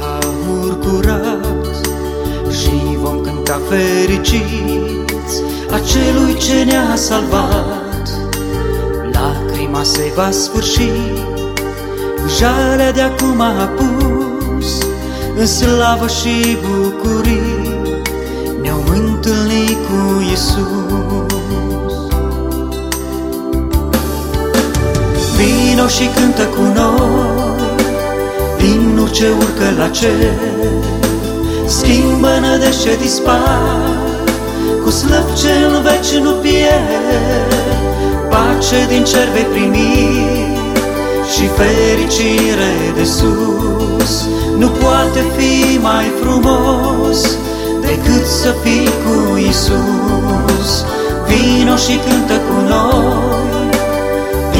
aur curat Și vom cânta fericiți Acelui ce ne-a salvat. Lacrima se va sfârși Jalea de acum a pus În slavă și bucurii Ne-au întâlnit cu Iisus. Vino și cântă cu noi Imnul ce urcă la cer. Schimbă nădejde dispar Cu slăv ce în veci nu pierd. Pace din cer vei primi Și fericire de sus. Nu poate fi mai frumos Decât să fii cu Isus Vino și cântă cu noi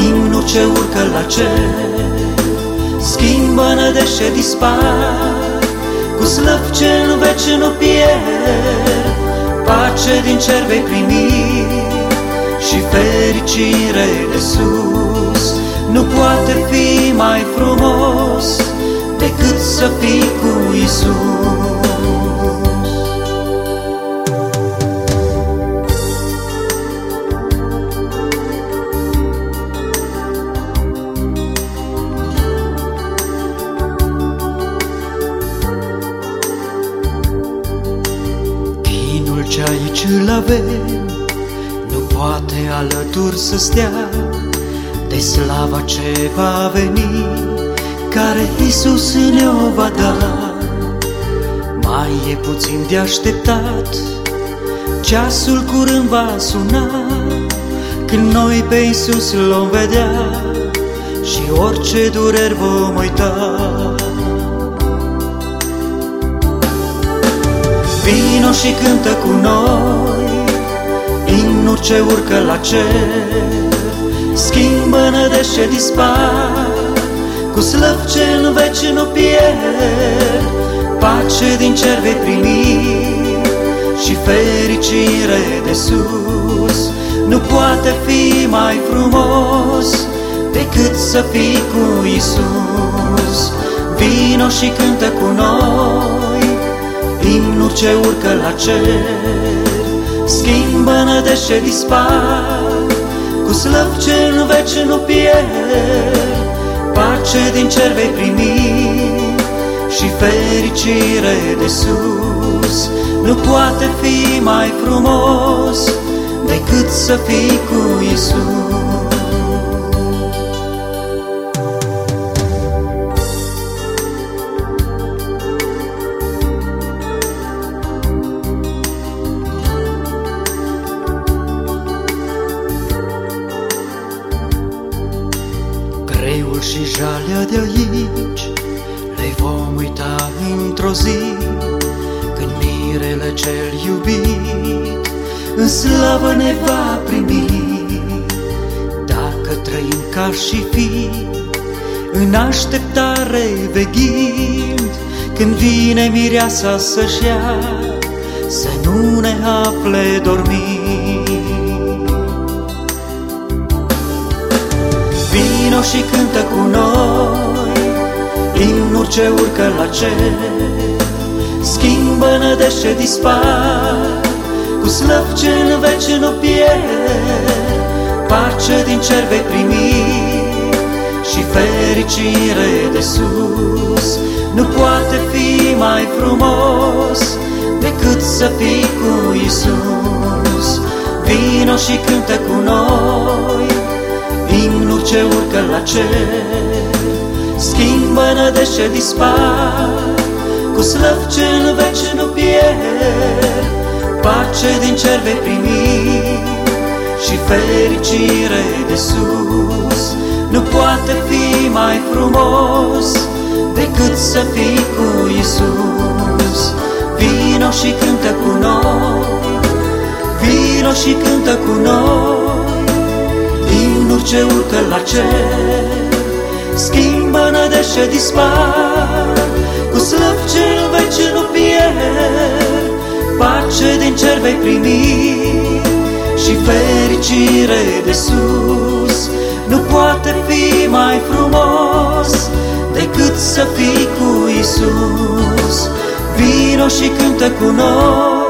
Imnul ce urcă la cer Schimbă nădește dispar Cu slăv ce în veci nu pierd Pace din cer vei primi Și fericire de sus. Nu poate fi mai frumos Decât să fii cu Isus avem Nu poate alături să stea. De slava ce va veni Care Iisus ne-o va da. Mai e puțin de așteptat Ceasul curând va suna. Când noi pe Iisus l-om vedea Și orice dureri vom uita. Vino și cântă cu noi Imnul ce urcă la cer Schimbă nădește dispar. Cu slăv ce în veci nu pierd Pace din cer vei primi. Și fericire de sus Nu poate fi mai frumos Decât să fii cu Isus Vino și cântă cu noi Imnul ce urcă la cer Schimbă nădește dispar. Cu slăv ce în veci nu pierd. Pace din cer vei primi. Și fericire de sus Nu poate fi mai frumos Decât să fii cu Isus Greul și jalea de aici Le vom uita într-o zi Când mirele cel iubit În slavă ne va primi. Dacă trăim ca și fi În așteptare veghind Când vine mireasa să-și ia Să nu ne afle dormind Vino și cântă cu noi. Imnul ce urcă la cer. Schimbă nădește dispar. Cu slăv ce în veci nu pierd. Pace din cer vei primi. Și fericire de sus Nu poate fi mai frumos Decât să fii cu Isus Vino și cântă cu noi Imnul ce urcă la cer. Schimbă nădește dispar. Cu slăv ce în veci nu pierd. Pace din cer vei primi. Și fericire de sus Nu poate fi mai frumos Decât să fii cu Isus Vino și cântă cu noi. Vino și cântă cu noi Imnul ce urcă la cer. Schimbă nădește dispar. Cu slăv ce în veci nu pierd. Pace din cer vei primi. Și fericire de sus Nu poate fi mai frumos Decât să fii cu Isus. Vino și cântă cu noi